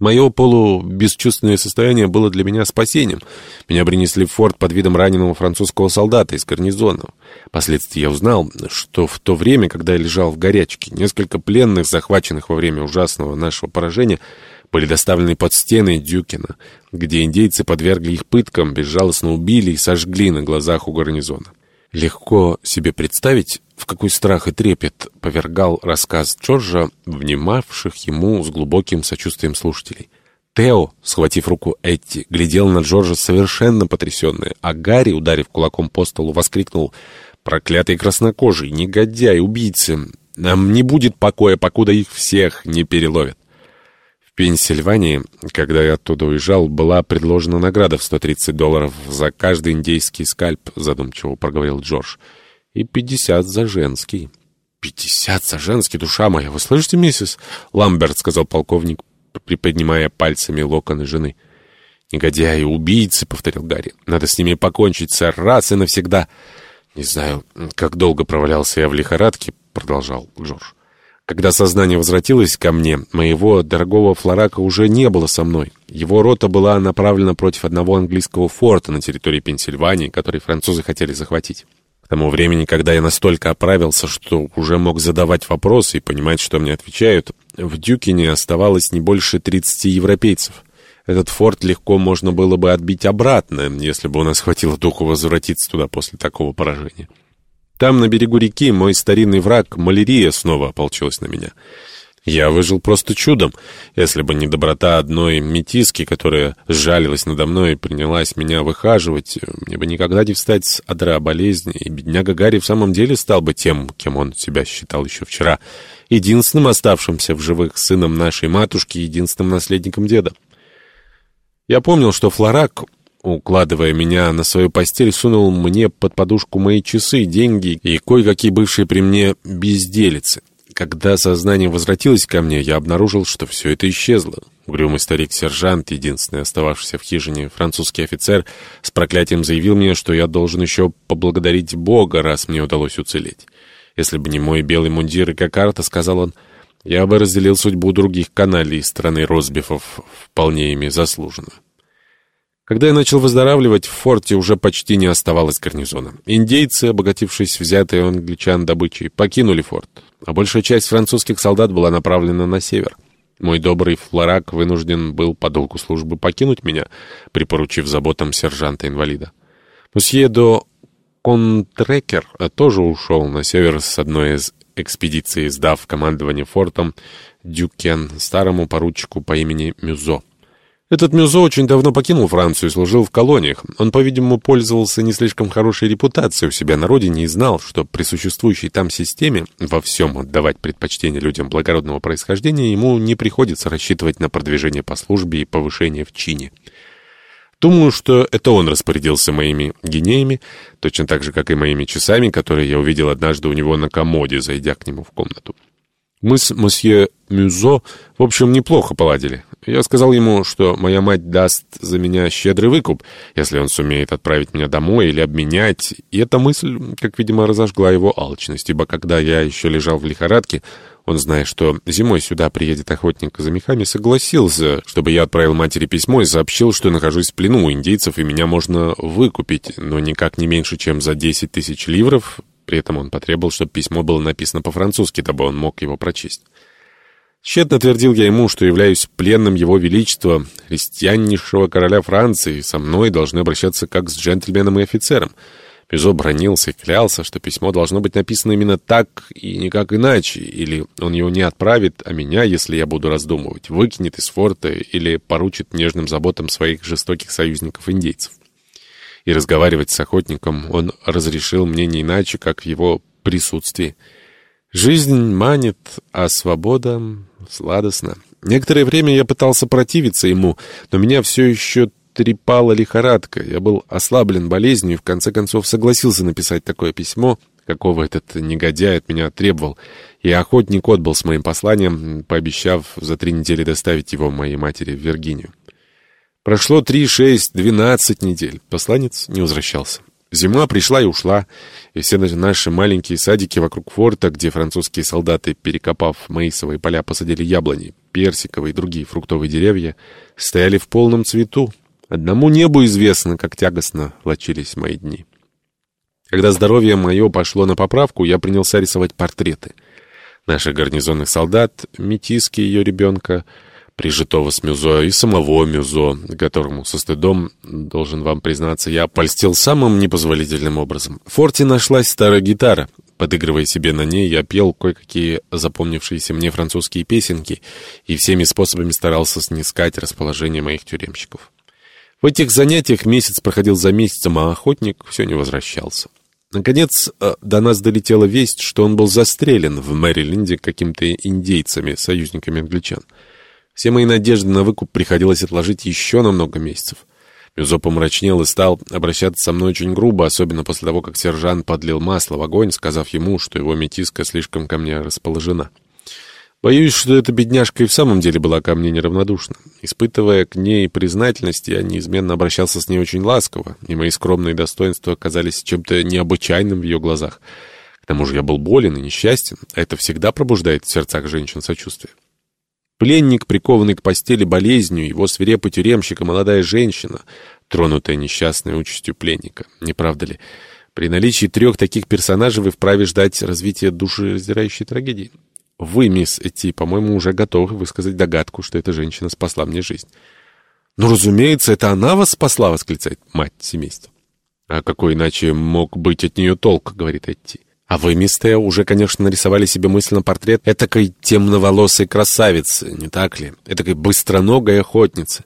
Мое полубесчувственное состояние было для меня спасением. Меня принесли в форт под видом раненого французского солдата из гарнизона. Впоследствии я узнал, что в то время, когда я лежал в горячке, несколько пленных, захваченных во время ужасного нашего поражения, были доставлены под стены Дюкина, где индейцы подвергли их пыткам, безжалостно убили и сожгли на глазах у гарнизона. Легко себе представить, в какой страх и трепет повергал рассказ Джорджа, внимавших ему с глубоким сочувствием слушателей. Тео, схватив руку Этти, глядел на Джорджа совершенно потрясенный, а Гарри, ударив кулаком по столу, воскликнул «Проклятый краснокожий, негодяй, убийцы! Нам не будет покоя, покуда их всех не переловят!» Пенсильвании, когда я оттуда уезжал, была предложена награда в 130 долларов за каждый индейский скальп, задумчиво проговорил Джордж. И 50 за женский. «Пятьдесят за женский, душа моя! Вы слышите, миссис?» Ламберт, — сказал полковник, приподнимая пальцами локоны жены. «Негодяи, убийцы!» — повторил Гарри. «Надо с ними покончить, сэр, раз и навсегда!» «Не знаю, как долго провалялся я в лихорадке», — продолжал Джордж. Когда сознание возвратилось ко мне, моего дорогого Флорака уже не было со мной. Его рота была направлена против одного английского форта на территории Пенсильвании, который французы хотели захватить. К тому времени, когда я настолько оправился, что уже мог задавать вопросы и понимать, что мне отвечают, в Дюкине оставалось не больше 30 европейцев. Этот форт легко можно было бы отбить обратно, если бы у нас хватило духу возвратиться туда после такого поражения. Там, на берегу реки, мой старинный враг, малярия, снова ополчилась на меня. Я выжил просто чудом. Если бы не доброта одной метиски, которая сжалилась надо мной и принялась меня выхаживать, мне бы никогда не встать с адра болезни, и бедняга Гарри в самом деле стал бы тем, кем он себя считал еще вчера, единственным оставшимся в живых сыном нашей матушки, единственным наследником деда. Я помнил, что Флорак укладывая меня на свою постель, сунул мне под подушку мои часы, деньги и кое-какие бывшие при мне безделицы. Когда сознание возвратилось ко мне, я обнаружил, что все это исчезло. Угрюмый старик-сержант, единственный остававшийся в хижине французский офицер, с проклятием заявил мне, что я должен еще поблагодарить Бога, раз мне удалось уцелеть. Если бы не мой белый мундир и кокарта, сказал он, я бы разделил судьбу других каналей страны Росбифов, вполне ими заслуженно. Когда я начал выздоравливать, в форте уже почти не оставалось гарнизона. Индейцы, обогатившись взятой англичан добычей, покинули форт, а большая часть французских солдат была направлена на север. Мой добрый флорак вынужден был по долгу службы покинуть меня, припоручив заботам сержанта-инвалида. Мусье до Контрекер тоже ушел на север с одной из экспедиций, сдав командование фортом Дюкен старому поручику по имени Мюзо. Этот Мюзо очень давно покинул Францию и служил в колониях. Он, по-видимому, пользовался не слишком хорошей репутацией у себя на родине и знал, что при существующей там системе во всем отдавать предпочтение людям благородного происхождения ему не приходится рассчитывать на продвижение по службе и повышение в чине. Думаю, что это он распорядился моими гинеями, точно так же, как и моими часами, которые я увидел однажды у него на комоде, зайдя к нему в комнату. Мы с мосье Мюзо, в общем, неплохо поладили. Я сказал ему, что моя мать даст за меня щедрый выкуп, если он сумеет отправить меня домой или обменять. И эта мысль, как видимо, разожгла его алчность, ибо когда я еще лежал в лихорадке, он, зная, что зимой сюда приедет охотник за мехами, согласился, чтобы я отправил матери письмо и сообщил, что нахожусь в плену у индейцев, и меня можно выкупить, но никак не меньше, чем за 10 тысяч ливров, при этом он потребовал, чтобы письмо было написано по-французски, дабы он мог его прочесть. Тщетно твердил я ему, что являюсь пленным его величества, христианнейшего короля Франции, и со мной должны обращаться как с джентльменом и офицером. Пизо бронился и клялся, что письмо должно быть написано именно так и никак иначе, или он его не отправит, а меня, если я буду раздумывать, выкинет из форта или поручит нежным заботам своих жестоких союзников-индейцев и разговаривать с охотником он разрешил мне не иначе, как в его присутствии. Жизнь манит, а свобода сладостна. Некоторое время я пытался противиться ему, но меня все еще трепала лихорадка. Я был ослаблен болезнью и в конце концов согласился написать такое письмо, какого этот негодяй от меня требовал. И охотник отбыл с моим посланием, пообещав за три недели доставить его моей матери в Виргинию. Прошло три, шесть, двенадцать недель. Посланец не возвращался. Зима пришла и ушла, и все наши маленькие садики вокруг форта, где французские солдаты, перекопав маисовые поля, посадили яблони, персиковые и другие фруктовые деревья, стояли в полном цвету. Одному небу известно, как тягостно влачились мои дни. Когда здоровье мое пошло на поправку, я принялся рисовать портреты. Наших гарнизонных солдат, метиски ее ребенка — прижитого с Мюзо и самого Мюзо, которому со стыдом, должен вам признаться, я польстил самым непозволительным образом. В форте нашлась старая гитара. Подыгрывая себе на ней, я пел кое-какие запомнившиеся мне французские песенки и всеми способами старался снискать расположение моих тюремщиков. В этих занятиях месяц проходил за месяцем, а охотник все не возвращался. Наконец, э, до нас долетела весть, что он был застрелен в Мэриленде какими-то индейцами, союзниками англичан. Все мои надежды на выкуп приходилось отложить еще на много месяцев. Мюзо помрачнел и стал обращаться со мной очень грубо, особенно после того, как сержант подлил масло в огонь, сказав ему, что его метиска слишком ко мне расположена. Боюсь, что эта бедняжка и в самом деле была ко мне неравнодушна. Испытывая к ней признательность, я неизменно обращался с ней очень ласково, и мои скромные достоинства оказались чем-то необычайным в ее глазах. К тому же я был болен и несчастен, а это всегда пробуждает в сердцах женщин сочувствие. Пленник, прикованный к постели болезнью, его свирепый тюремщик и молодая женщина, тронутая несчастной участью пленника. Не правда ли? При наличии трех таких персонажей вы вправе ждать развития душераздирающей трагедии. Вы, мисс Эти, по-моему, уже готовы высказать догадку, что эта женщина спасла мне жизнь. «Ну, разумеется, это она вас спасла!» — восклицает мать семейства. «А какой иначе мог быть от нее толк?» — говорит Эти. А вы, мисс Тео, уже, конечно, нарисовали себе мысленно портрет этакой темноволосой красавицы, не так ли? Этакой быстроногой охотницы.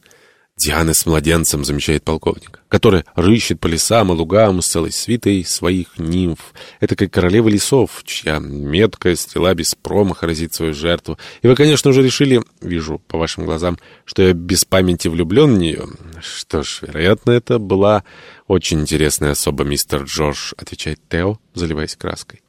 Дианы с младенцем, замечает полковник, которая рыщет по лесам и лугам с целой свитой своих нимф. Этакой королевы лесов, чья меткая стрела без промаха разит свою жертву. И вы, конечно, уже решили, вижу по вашим глазам, что я без памяти влюблен в нее. Что ж, вероятно, это была очень интересная особа, мистер Джордж, отвечает Тео, заливаясь краской.